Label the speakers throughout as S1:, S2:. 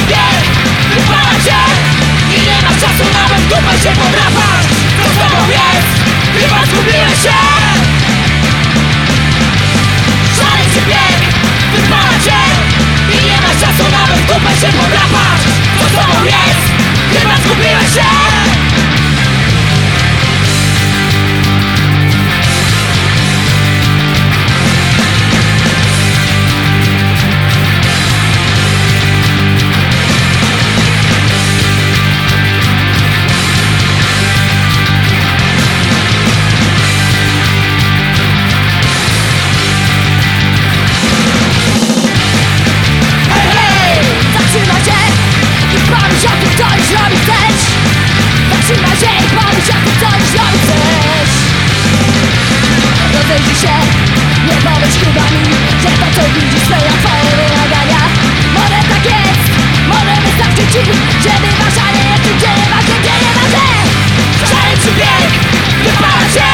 S1: Bieg, wypala cię I nie masz czasu nawet dupę się podrapać Co z tobą jest? Chyba zgubiłeś się bieg, wypala cię I nie masz czasu nawet dupę się podrapać Co z tobą jest? Chyba zgubiłeś się nowych ślubami Że to co widzi swoje twoje wymagania. Może tak jest, może wystarczy ci Że wywasza nie jest tym, gdzie nie ma się, gdzie nie ma się. Szaleńczy bieg, wypala się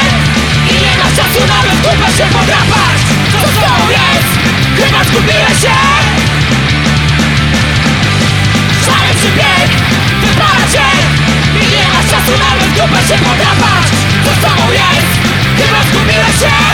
S1: I nie masz czasu nawet kupę się podrapać. Co z tobą jest? Chyba zgubiłeś się. Szaleńczy bieg, wypala się I nie masz czasu nawet kupę się podrapać. Co z tobą jest? Chyba zgubiłeś się.